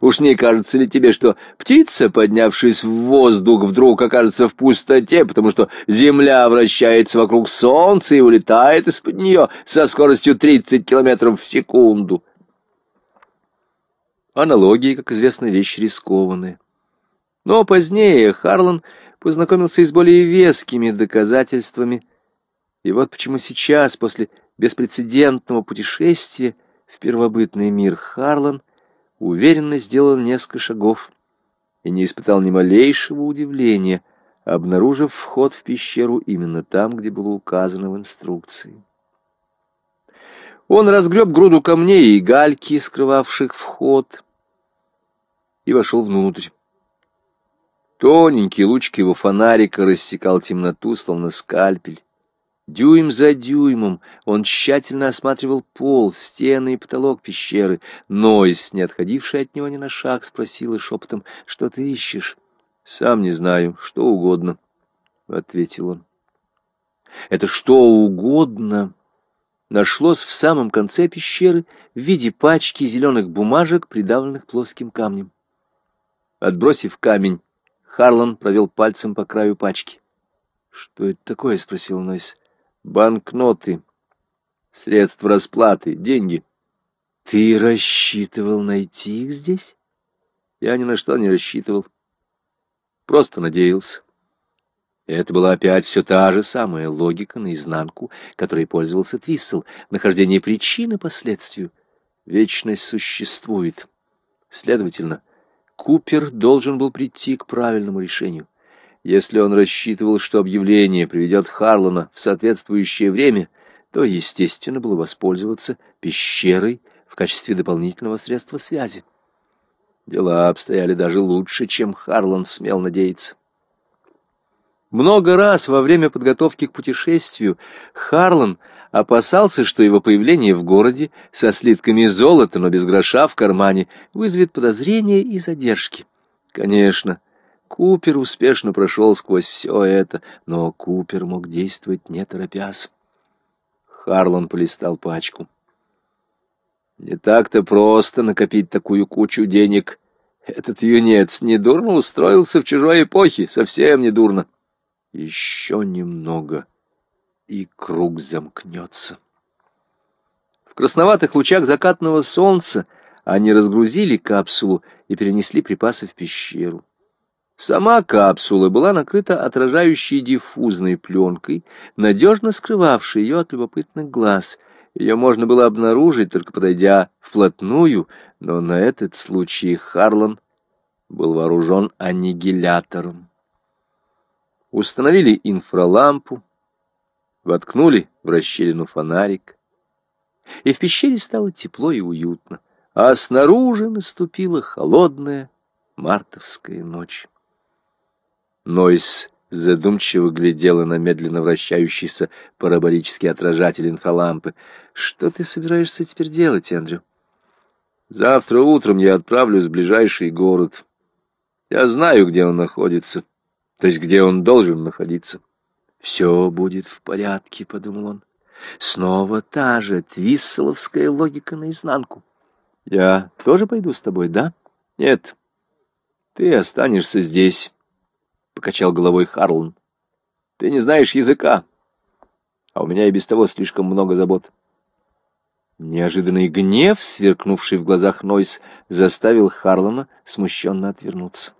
Уж не кажется ли тебе, что птица, поднявшись в воздух, вдруг окажется в пустоте, потому что Земля вращается вокруг Солнца и улетает из-под нее со скоростью 30 километров в секунду? Аналогии, как известно, вещь рискованная. Но позднее Харлан познакомился и с более вескими доказательствами. И вот почему сейчас, после беспрецедентного путешествия в первобытный мир, Харлан уверенно сделал несколько шагов и не испытал ни малейшего удивления, обнаружив вход в пещеру именно там, где было указано в инструкции. Он разгреб груду камней и гальки, скрывавших вход, и вошел внутрь. Тоненький лучик его фонарика рассекал темноту, словно скальпель. Дюйм за дюймом он тщательно осматривал пол, стены и потолок пещеры. Нойс, не отходивший от него ни на шаг, спросила шепотом, что ты ищешь? «Сам не знаю, что угодно», — ответил он. «Это что угодно» нашлось в самом конце пещеры в виде пачки зеленых бумажек, придавленных плоским камнем. Отбросив камень, Харлан провел пальцем по краю пачки. «Что это такое?» — спросил Нойс. «Банкноты. Средства расплаты. Деньги». «Ты рассчитывал найти их здесь?» «Я ни на что не рассчитывал. Просто надеялся». Это была опять все та же самая логика наизнанку, которой пользовался Твиссел. Нахождение причины последствию. Вечность существует. Следовательно, Купер должен был прийти к правильному решению. Если он рассчитывал, что объявление приведет Харлана в соответствующее время, то, естественно, было воспользоваться пещерой в качестве дополнительного средства связи. Дела обстояли даже лучше, чем Харлан смел надеяться. Много раз во время подготовки к путешествию Харлан опасался, что его появление в городе со слитками золота, но без гроша в кармане, вызовет подозрения и задержки. Конечно, Купер успешно прошел сквозь все это, но Купер мог действовать не торопясь. Харлан полистал пачку. Не так-то просто накопить такую кучу денег. Этот юнец недурно устроился в чужой эпохе, совсем недурно. Еще немного — и круг замкнется. В красноватых лучах закатного солнца они разгрузили капсулу и перенесли припасы в пещеру. Сама капсула была накрыта отражающей диффузной пленкой, надежно скрывавшей ее от любопытных глаз. Ее можно было обнаружить, только подойдя вплотную, но на этот случай Харлан был вооружен аннигилятором. Установили инфралампу, воткнули в расщелину фонарик, и в пещере стало тепло и уютно, а снаружи наступила холодная мартовская ночь. Нойс задумчиво глядела на медленно вращающийся параболический отражатель инфралампы. «Что ты собираешься теперь делать, Эндрю?» «Завтра утром я отправлюсь в ближайший город. Я знаю, где он находится, то есть где он должен находиться. «Все будет в порядке», — подумал он. «Снова та же твисселовская логика наизнанку. Я тоже пойду с тобой, да?» «Нет, ты останешься здесь», — покачал головой Харлан. «Ты не знаешь языка, а у меня и без того слишком много забот». Неожиданный гнев, сверкнувший в глазах Нойс, заставил Харлана смущенно отвернуться.